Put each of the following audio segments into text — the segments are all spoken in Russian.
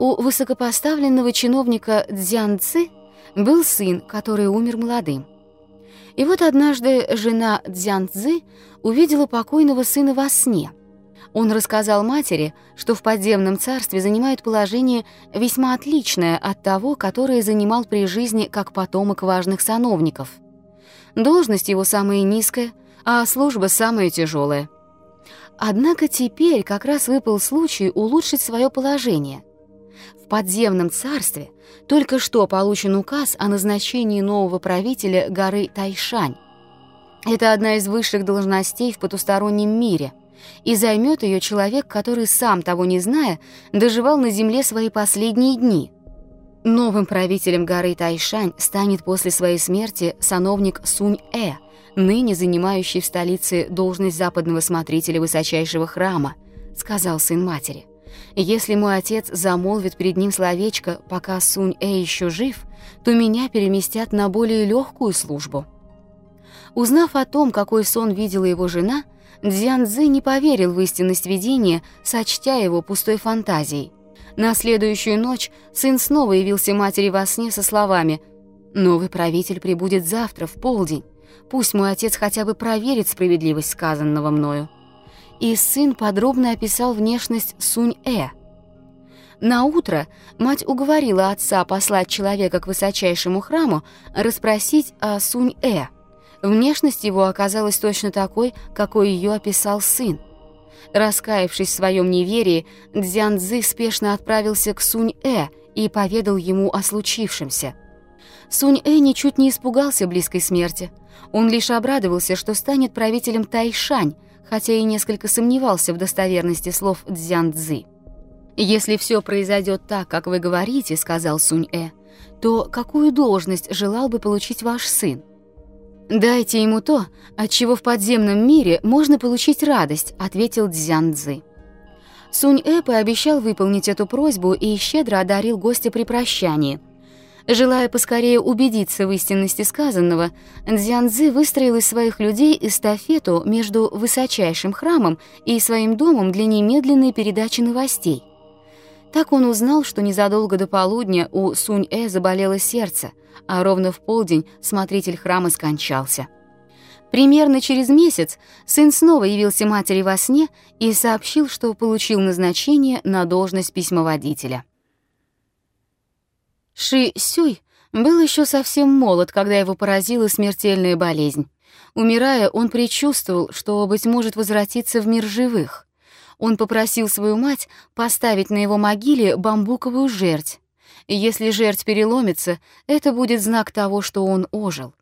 У высокопоставленного чиновника Цзян Ци был сын, который умер молодым. И вот однажды жена Цзян Цзы увидела покойного сына во сне. Он рассказал матери, что в подземном царстве занимает положение весьма отличное от того, которое занимал при жизни как потомок важных сановников. Должность его самая низкая, а служба самая тяжелая. Однако теперь как раз выпал случай улучшить свое положение – подземном царстве только что получен указ о назначении нового правителя горы Тайшань. Это одна из высших должностей в потустороннем мире, и займет ее человек, который, сам того не зная, доживал на земле свои последние дни. Новым правителем горы Тайшань станет после своей смерти сановник Сунь-Э, ныне занимающий в столице должность западного смотрителя высочайшего храма, сказал сын матери. Если мой отец замолвит перед ним словечко, пока Сунь-Э еще жив, то меня переместят на более легкую службу. Узнав о том, какой сон видела его жена, Дзян Цзы не поверил в истинность видения, сочтя его пустой фантазией. На следующую ночь сын снова явился матери во сне со словами «Новый правитель прибудет завтра, в полдень. Пусть мой отец хотя бы проверит справедливость сказанного мною» и сын подробно описал внешность Сунь-Э. На утро мать уговорила отца послать человека к высочайшему храму расспросить о Сунь-Э. Внешность его оказалась точно такой, какой ее описал сын. Раскаявшись в своем неверии, Дзян Цзы спешно отправился к Сунь-Э и поведал ему о случившемся. Сунь-Э ничуть не испугался близкой смерти. Он лишь обрадовался, что станет правителем Тайшань, хотя и несколько сомневался в достоверности слов Цзян Цзы. «Если все произойдет так, как вы говорите», — сказал Сунь-Э, «то какую должность желал бы получить ваш сын?» «Дайте ему то, от чего в подземном мире можно получить радость», — ответил Цзян Цзы. Сунь-Э пообещал выполнить эту просьбу и щедро одарил гостя при прощании — Желая поскорее убедиться в истинности сказанного, Цзянзы выстроил из своих людей эстафету между высочайшим храмом и своим домом для немедленной передачи новостей. Так он узнал, что незадолго до полудня у Сунь-Э заболело сердце, а ровно в полдень смотритель храма скончался. Примерно через месяц сын снова явился матери во сне и сообщил, что получил назначение на должность письмоводителя. Ши Сюй был еще совсем молод, когда его поразила смертельная болезнь. Умирая, он предчувствовал, что, быть может, возвратится в мир живых. Он попросил свою мать поставить на его могиле бамбуковую жерть. Если жерть переломится, это будет знак того, что он ожил.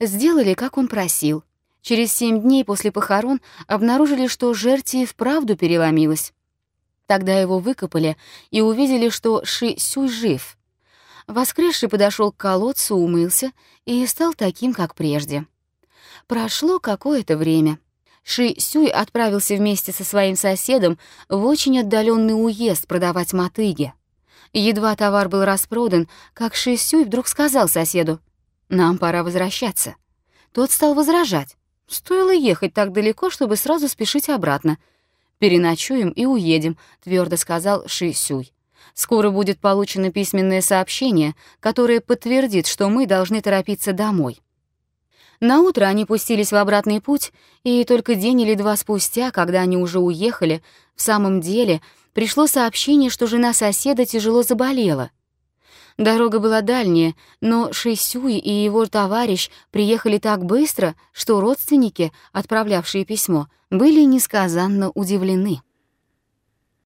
Сделали, как он просил. Через семь дней после похорон обнаружили, что жерть и вправду переломилась. Тогда его выкопали и увидели, что Ши Сюй жив — Воскресший подошел к колодцу, умылся и стал таким, как прежде. Прошло какое-то время. Ши Сюй отправился вместе со своим соседом в очень отдаленный уезд продавать мотыги. Едва товар был распродан, как Ши Сюй вдруг сказал соседу, «Нам пора возвращаться». Тот стал возражать. Стоило ехать так далеко, чтобы сразу спешить обратно. «Переночуем и уедем», — твердо сказал Ши Сюй. Скоро будет получено письменное сообщение, которое подтвердит, что мы должны торопиться домой. На утро они пустились в обратный путь, и только день или два спустя, когда они уже уехали, в самом деле пришло сообщение, что жена соседа тяжело заболела. Дорога была дальняя, но Шисюй и его товарищ приехали так быстро, что родственники, отправлявшие письмо, были несказанно удивлены.